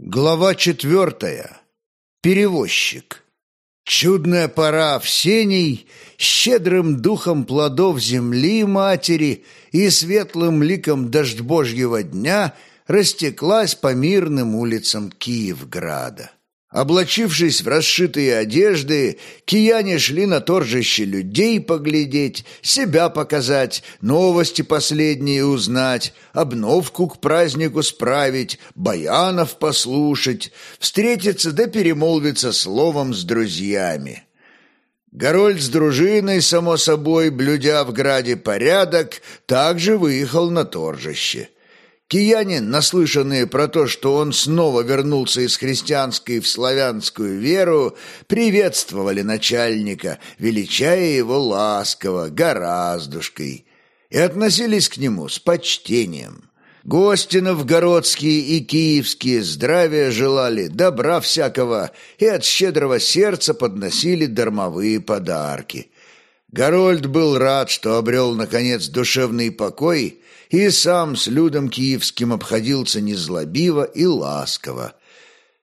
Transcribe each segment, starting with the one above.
Глава четвертая. Перевозчик. Чудная пора всеней, щедрым духом плодов земли матери и светлым ликом дождь божьего дня растеклась по мирным улицам Киевграда. Облачившись в расшитые одежды, кияне шли на торжище людей поглядеть, себя показать, новости последние узнать, обновку к празднику справить, баянов послушать, встретиться да перемолвиться словом с друзьями. Гороль с дружиной, само собой, блюдя в граде порядок, также выехал на торжище. Кияне, наслышанные про то, что он снова вернулся из христианской в славянскую веру, приветствовали начальника, величая его ласково, гораздушкой, и относились к нему с почтением. Гости новгородские и киевские здравия желали, добра всякого, и от щедрого сердца подносили дармовые подарки. Горольд был рад, что обрел, наконец, душевный покой и сам с людом киевским обходился незлобиво и ласково.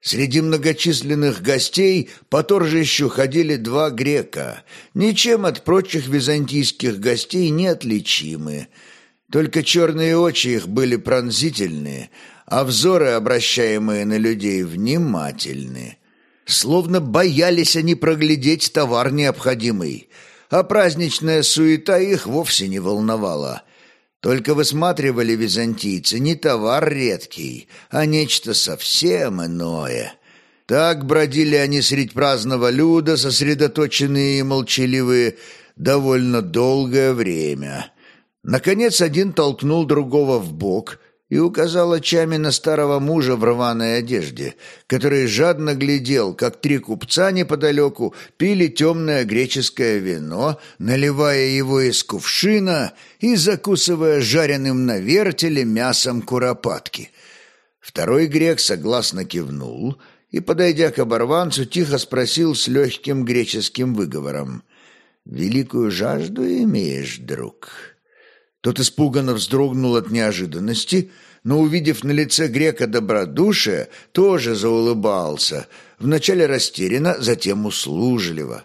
Среди многочисленных гостей по торжищу ходили два грека, ничем от прочих византийских гостей не отличимые. Только черные очи их были пронзительные, а взоры, обращаемые на людей, внимательные. Словно боялись они проглядеть товар необходимый, а праздничная суета их вовсе не волновала – только высматривали византийцы не товар редкий, а нечто совсем иное. Так бродили они средь праздного люда, сосредоточенные и молчаливые, довольно долгое время. Наконец один толкнул другого в бок и указал очами на старого мужа в рваной одежде, который жадно глядел, как три купца неподалеку пили темное греческое вино, наливая его из кувшина и закусывая жареным на вертеле мясом куропатки. Второй грек согласно кивнул и, подойдя к оборванцу, тихо спросил с легким греческим выговором «Великую жажду имеешь, друг?» Тот испуганно вздрогнул от неожиданности, но, увидев на лице грека добродушие, тоже заулыбался, вначале растерянно, затем услужливо.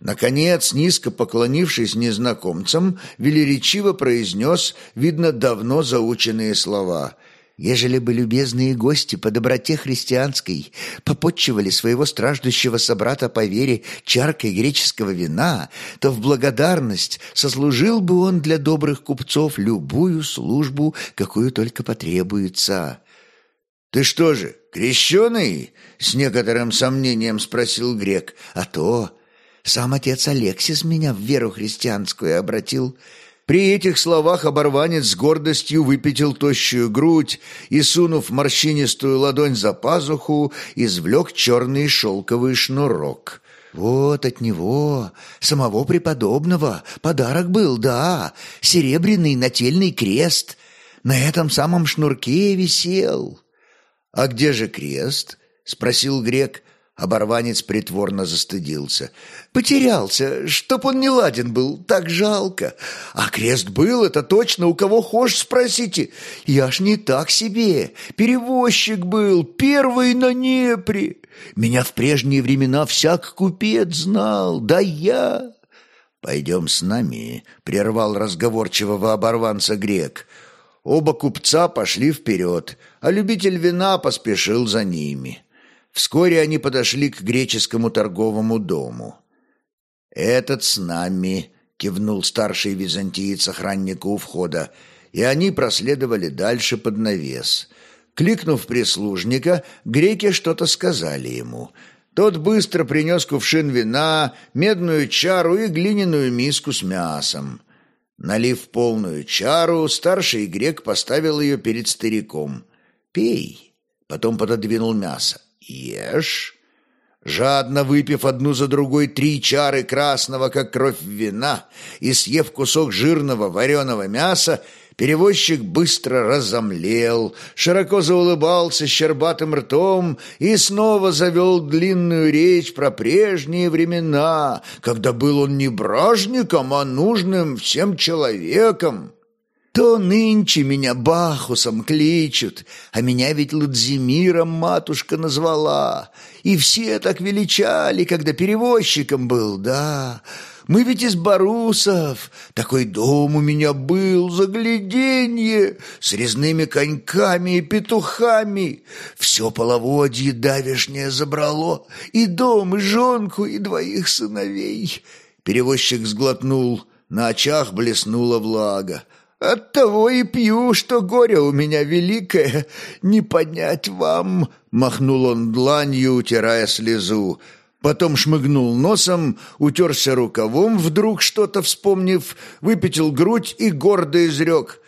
Наконец, низко поклонившись незнакомцам, велеречиво произнес, видно, давно заученные слова — Ежели бы любезные гости по доброте христианской попотчевали своего страждущего собрата по вере чаркой греческого вина, то в благодарность сослужил бы он для добрых купцов любую службу, какую только потребуется. «Ты что же, крещеный?» — с некоторым сомнением спросил грек. «А то сам отец Алексис меня в веру христианскую обратил». При этих словах оборванец с гордостью выпятил тощую грудь и, сунув морщинистую ладонь за пазуху, извлек черный шелковый шнурок. «Вот от него, самого преподобного, подарок был, да, серебряный нательный крест. На этом самом шнурке висел». «А где же крест?» — спросил грек. Оборванец притворно застыдился. «Потерялся, чтоб он не ладен был, так жалко. А крест был, это точно, у кого хошь спросите. Я ж не так себе, перевозчик был, первый на Непре. Меня в прежние времена всяк купец знал, да я...» «Пойдем с нами», — прервал разговорчивого оборванца грек. Оба купца пошли вперед, а любитель вина поспешил за ними. Вскоре они подошли к греческому торговому дому. «Этот с нами», — кивнул старший византиец охраннику у входа, и они проследовали дальше под навес. Кликнув прислужника, греки что-то сказали ему. Тот быстро принес кувшин вина, медную чару и глиняную миску с мясом. Налив полную чару, старший грек поставил ее перед стариком. «Пей», потом пододвинул мясо. Ешь. Жадно выпив одну за другой три чары красного, как кровь вина, и съев кусок жирного вареного мяса, перевозчик быстро разомлел, широко заулыбался щербатым ртом и снова завел длинную речь про прежние времена, когда был он не бражником, а нужным всем человеком. То нынче меня Бахусом кличут, а меня ведь Лудзимиром матушка назвала. И все так величали, когда перевозчиком был, да. Мы ведь из Барусов. Такой дом у меня был, загляденье, с резными коньками и петухами. Все половодье давешнее забрало, и дом, и жонку, и двоих сыновей. Перевозчик сглотнул, на очах блеснула влага. Оттого и пью, что горе у меня великое, не поднять вам!» Махнул он дланью, утирая слезу. Потом шмыгнул носом, утерся рукавом, вдруг что-то вспомнив, выпятил грудь и гордо изрек.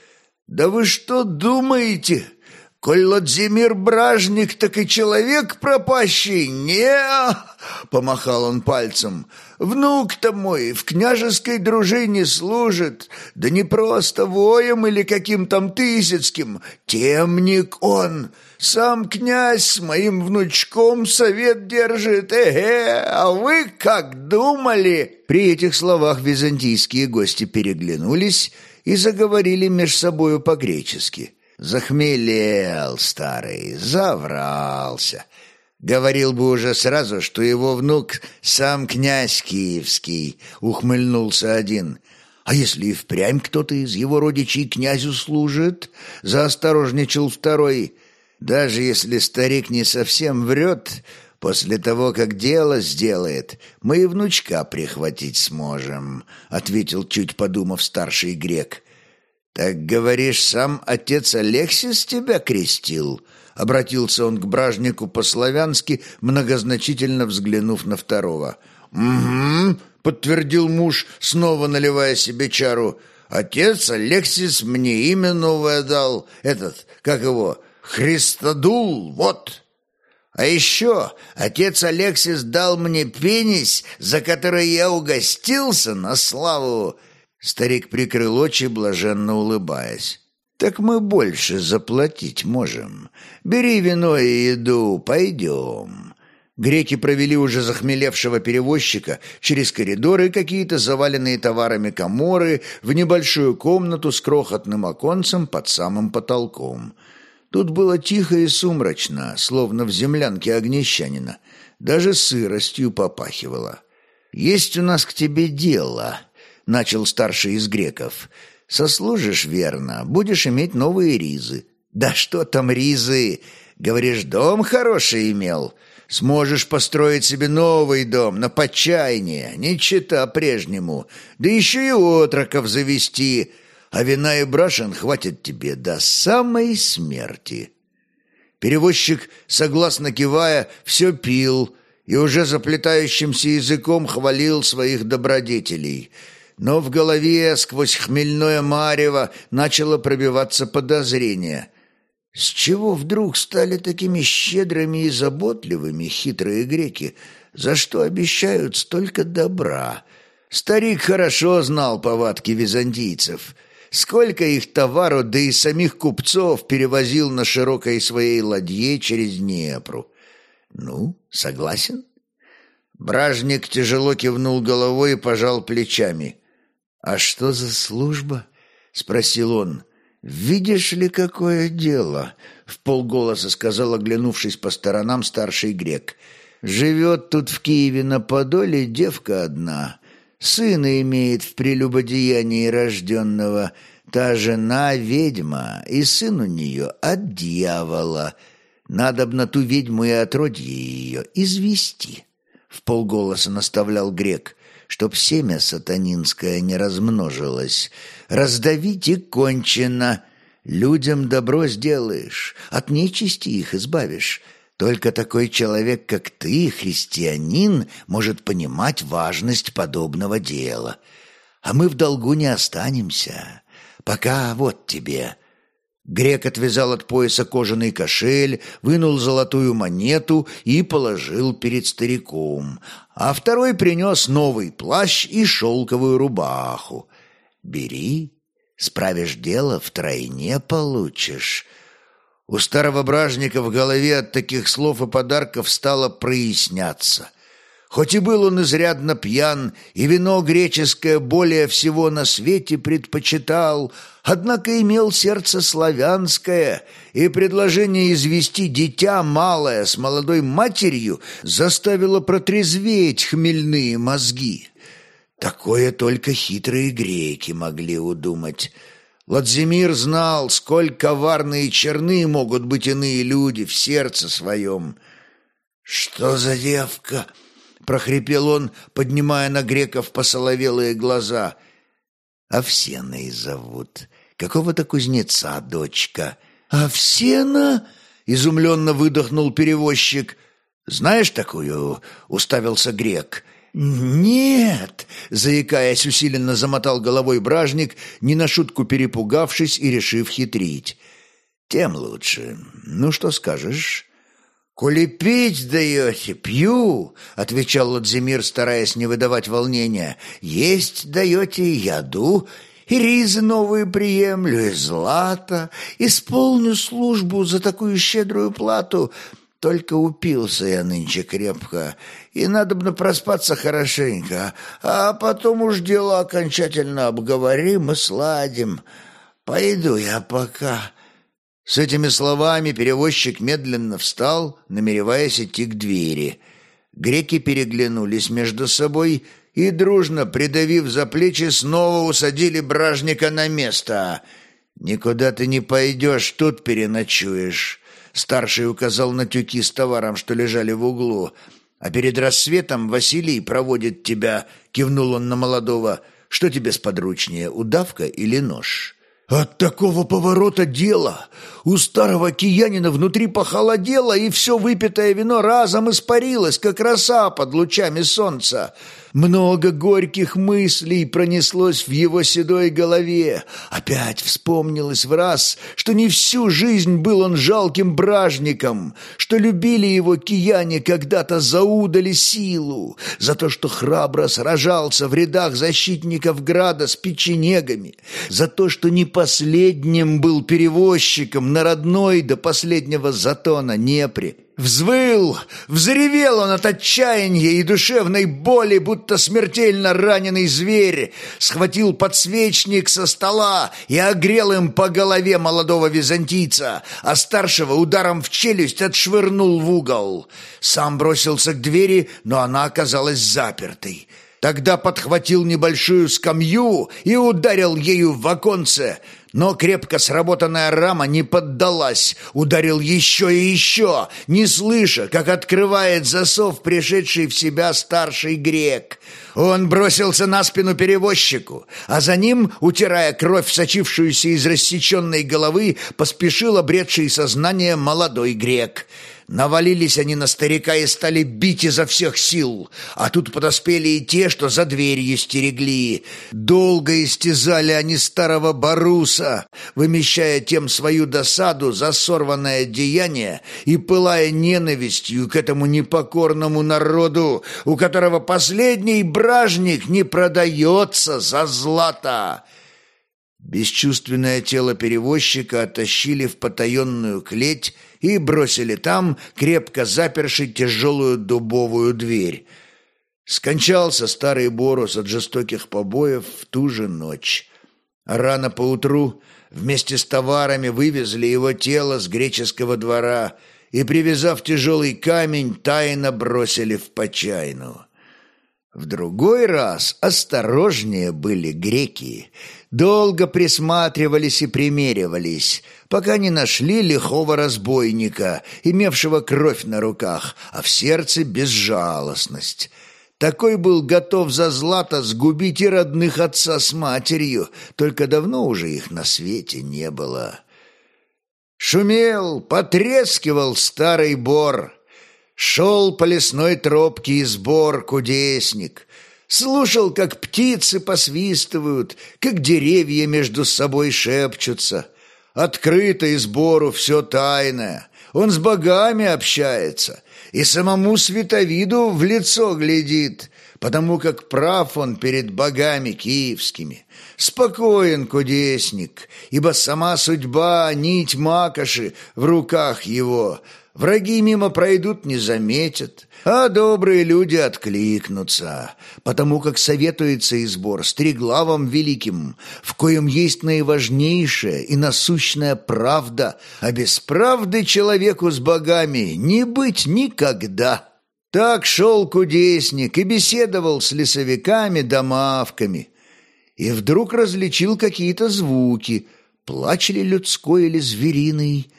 «Да вы что думаете? Коль Ладзимир бражник, так и человек пропащий? не помахал он пальцем. «Внук-то мой в княжеской дружине служит, да не просто воем или каким там тысяцким, темник он, сам князь с моим внучком совет держит, эге, а вы как думали?» При этих словах византийские гости переглянулись и заговорили меж собою по-гречески. Захмелел старый, заврался. Говорил бы уже сразу, что его внук сам князь киевский, ухмыльнулся один. А если и впрямь кто-то из его родичей князю служит, заосторожничал второй. Даже если старик не совсем врет, после того, как дело сделает, мы и внучка прихватить сможем, ответил, чуть подумав, старший грек. «Так, говоришь, сам отец Алексис тебя крестил?» Обратился он к бражнику по-славянски, многозначительно взглянув на второго. «Угу», — подтвердил муж, снова наливая себе чару. «Отец Алексис мне имя новое дал. Этот, как его, Христодул, вот». А еще отец Алексис дал мне пенись, за который я угостился на славу. Старик прикрыл очи, блаженно улыбаясь. «Так мы больше заплатить можем. Бери вино и еду, пойдем». Греки провели уже захмелевшего перевозчика через коридоры какие-то заваленные товарами коморы в небольшую комнату с крохотным оконцем под самым потолком. Тут было тихо и сумрачно, словно в землянке огнещанина. Даже сыростью попахивало. «Есть у нас к тебе дело», начал старший из греков. «Сослужишь верно, будешь иметь новые ризы». «Да что там ризы? Говоришь, дом хороший имел. Сможешь построить себе новый дом на почайне, не чита прежнему. Да еще и отроков завести, а вина и брашен хватит тебе до самой смерти». Перевозчик, согласно кивая, все пил и уже заплетающимся языком хвалил своих добродетелей – но в голове сквозь хмельное марево начало пробиваться подозрение. С чего вдруг стали такими щедрыми и заботливыми хитрые греки, за что обещают столько добра? Старик хорошо знал повадки византийцев. Сколько их товару, да и самих купцов перевозил на широкой своей ладье через Днепру. Ну, согласен? Бражник тяжело кивнул головой и пожал плечами. «А что за служба?» — спросил он. «Видишь ли, какое дело?» — в полголоса сказал, оглянувшись по сторонам старший грек. «Живет тут в Киеве на Подоле девка одна. Сына имеет в прелюбодеянии рожденного. Та жена ведьма, и сын у нее от дьявола. Надобно ту ведьму и отродье ее извести». В полголоса наставлял грек чтоб семя сатанинское не размножилось. Раздавить и кончено. Людям добро сделаешь, от нечисти их избавишь. Только такой человек, как ты, христианин, может понимать важность подобного дела. А мы в долгу не останемся. Пока вот тебе». Грек отвязал от пояса кожаный кошель, вынул золотую монету и положил перед стариком, а второй принес новый плащ и шелковую рубаху. «Бери, справишь дело, втройне получишь». У старого бражника в голове от таких слов и подарков стало проясняться. Хоть и был он изрядно пьян, и вино греческое более всего на свете предпочитал, однако имел сердце славянское, и предложение извести дитя малое с молодой матерью заставило протрезветь хмельные мозги. Такое только хитрые греки могли удумать. Ладзимир знал, сколь коварные и черны могут быть иные люди в сердце своем. «Что за девка?» Прохрипел он, поднимая на греков посоловелые глаза. «Овсеной зовут. Какого-то кузнеца дочка». «Овсена?» — изумленно выдохнул перевозчик. «Знаешь такую?» — уставился грек. «Нет!» — заикаясь, усиленно замотал головой бражник, не на шутку перепугавшись и решив хитрить. «Тем лучше. Ну, что скажешь?» «Коли пить даете, пью», — отвечал Ладзимир, стараясь не выдавать волнения. «Есть даете яду, и ризы новые приемлю, и злато, исполню службу за такую щедрую плату. Только упился я нынче крепко, и надо бы проспаться хорошенько, а потом уж дело окончательно обговорим и сладим. Пойду я пока». С этими словами перевозчик медленно встал, намереваясь идти к двери. Греки переглянулись между собой и, дружно придавив за плечи, снова усадили бражника на место. «Никуда ты не пойдешь, тут переночуешь», — старший указал на тюки с товаром, что лежали в углу. «А перед рассветом Василий проводит тебя», — кивнул он на молодого. «Что тебе сподручнее, удавка или нож?» От такого поворота дела у старого киянина внутри похолодело, и все выпитое вино разом испарилось, как роса под лучами солнца. Много горьких мыслей пронеслось в его седой голове. Опять вспомнилось в раз, что не всю жизнь был он жалким бражником, что любили его кияне когда-то за удали силу, за то, что храбро сражался в рядах защитников града с печенегами, за то, что не последним был перевозчиком на родной до последнего затона Непре. Взвыл, взревел он от отчаяния и душевной боли, будто смертельно раненый зверь, схватил подсвечник со стола и огрел им по голове молодого византийца, а старшего ударом в челюсть отшвырнул в угол. Сам бросился к двери, но она оказалась запертой. Тогда подхватил небольшую скамью и ударил ею в оконце, но крепко сработанная рама не поддалась. Ударил еще и еще, не слыша, как открывает засов пришедший в себя старший грек. Он бросился на спину перевозчику, а за ним, утирая кровь, сочившуюся из рассеченной головы, поспешил обретший сознание молодой грек. Навалились они на старика и стали бить изо всех сил, а тут подоспели и те, что за дверью стерегли. Долго истязали они старого Баруса, вымещая тем свою досаду за сорванное деяние и пылая ненавистью к этому непокорному народу, у которого последний бражник не продается за злато. Бесчувственное тело перевозчика оттащили в потаенную клеть и бросили там, крепко заперши тяжелую дубовую дверь. Скончался старый Борус от жестоких побоев в ту же ночь. рано поутру вместе с товарами вывезли его тело с греческого двора и, привязав тяжелый камень, тайно бросили в почайну. В другой раз осторожнее были греки, долго присматривались и примеривались, пока не нашли лихого разбойника, имевшего кровь на руках, а в сердце безжалостность. Такой был готов за злато сгубить и родных отца с матерью, только давно уже их на свете не было. Шумел, потрескивал старый бор, шел по лесной тропке и сбор кудесник, слушал, как птицы посвистывают, как деревья между собой шепчутся. Открыто и сбору все тайное. Он с богами общается и самому световиду в лицо глядит, потому как прав он перед богами киевскими. Спокоен кудесник, ибо сама судьба, нить макоши в руках его. Враги мимо пройдут, не заметят, а добрые люди откликнутся, потому как советуется и сбор с Триглавом Великим, в коем есть наиважнейшая и насущная правда, а без правды человеку с богами не быть никогда. Так шел кудесник и беседовал с лесовиками да мавками, и вдруг различил какие-то звуки, плач ли людской или звериный,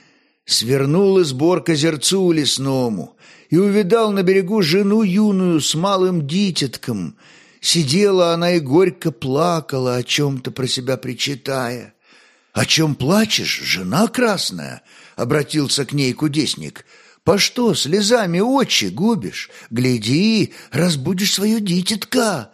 свернул из бор к озерцу лесному и увидал на берегу жену юную с малым дитятком. Сидела она и горько плакала, о чем-то про себя причитая. «О чем плачешь, жена красная?» — обратился к ней кудесник. «По что слезами очи губишь? Гляди, разбудишь свое дитятка!»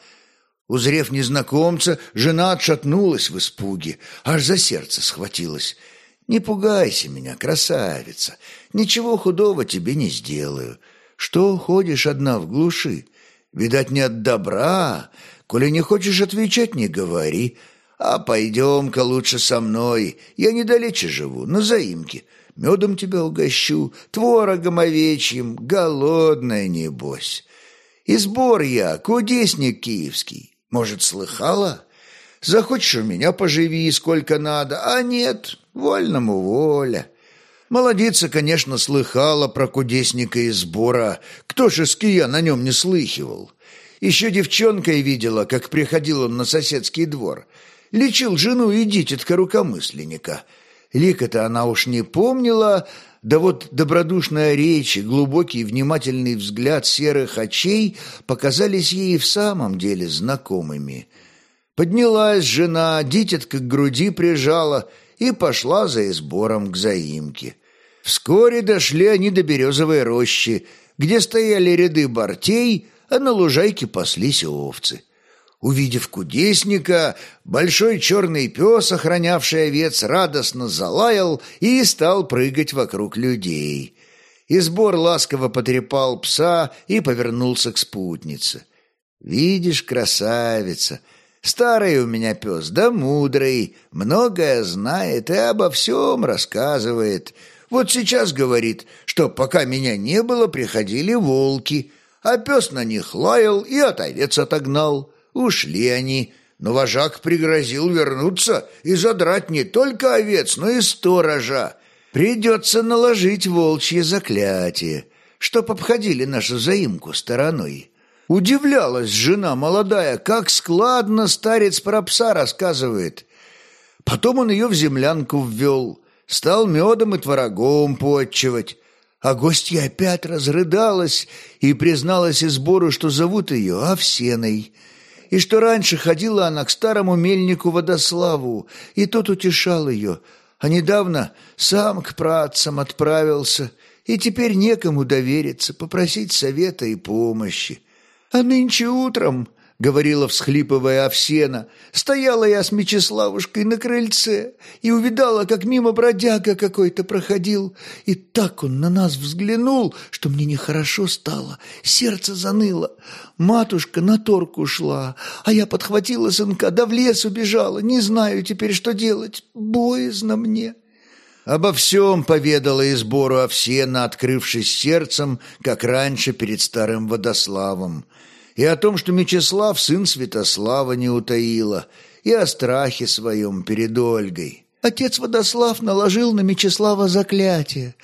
Узрев незнакомца, жена отшатнулась в испуге, аж за сердце схватилась. Не пугайся меня, красавица, ничего худого тебе не сделаю. Что ходишь одна в глуши? Видать, не от добра. Коли не хочешь отвечать, не говори. А пойдем-ка лучше со мной. Я недалече живу, на заимке. Медом тебя угощу, творогом овечьим, голодная небось. И сбор я, кудесник киевский. Может, слыхала? Захочешь у меня поживи, сколько надо, а нет, вольному воля. Молодица, конечно, слыхала про кудесника из сбора. Кто же с кия на нем не слыхивал? Еще девчонкой видела, как приходил он на соседский двор. Лечил жену и дитятка рукомысленника. Лика-то она уж не помнила, да вот добродушная речь и глубокий внимательный взгляд серых очей показались ей в самом деле знакомыми. Поднялась жена, дитятка к груди прижала — и пошла за избором к заимке. Вскоре дошли они до березовой рощи, где стояли ряды бортей, а на лужайке паслись овцы. Увидев кудесника, большой черный пес, охранявший овец, радостно залаял и стал прыгать вокруг людей. Избор ласково потрепал пса и повернулся к спутнице. «Видишь, красавица!» Старый у меня пес, да мудрый, многое знает и обо всем рассказывает. Вот сейчас говорит, что пока меня не было, приходили волки, а пес на них лаял и от овец отогнал. Ушли они, но вожак пригрозил вернуться и задрать не только овец, но и сторожа. Придется наложить волчье заклятие, чтоб обходили нашу заимку стороной». Удивлялась жена молодая, как складно старец про пса рассказывает. Потом он ее в землянку ввел, стал медом и творогом почивать. А гостья опять разрыдалась и призналась избору, что зовут ее Овсеной, и что раньше ходила она к старому мельнику Водославу, и тот утешал ее, а недавно сам к працам отправился, и теперь некому довериться, попросить совета и помощи. «А нынче утром, — говорила, всхлипывая Овсена, — стояла я с Мечиславушкой на крыльце и увидала, как мимо бродяга какой-то проходил, и так он на нас взглянул, что мне нехорошо стало, сердце заныло. Матушка на торг ушла, а я подхватила сынка, да в лес убежала, не знаю теперь, что делать, боязно мне». Обо всем поведала и сбору Овсена, открывшись сердцем, как раньше перед старым Водославом и о том, что Мечислав, сын Святослава, не утаила, и о страхе своем перед Ольгой. Отец Водослав наложил на Мечислава заклятие.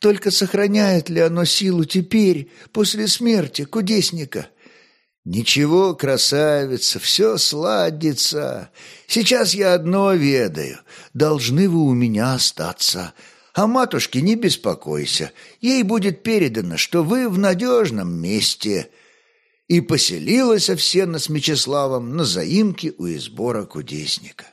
Только сохраняет ли оно силу теперь, после смерти кудесника? Ничего, красавица, все сладится. Сейчас я одно ведаю. Должны вы у меня остаться. А матушке не беспокойся. Ей будет передано, что вы в надежном месте и поселилась Овсена с Мечиславом на заимке у избора кудесника.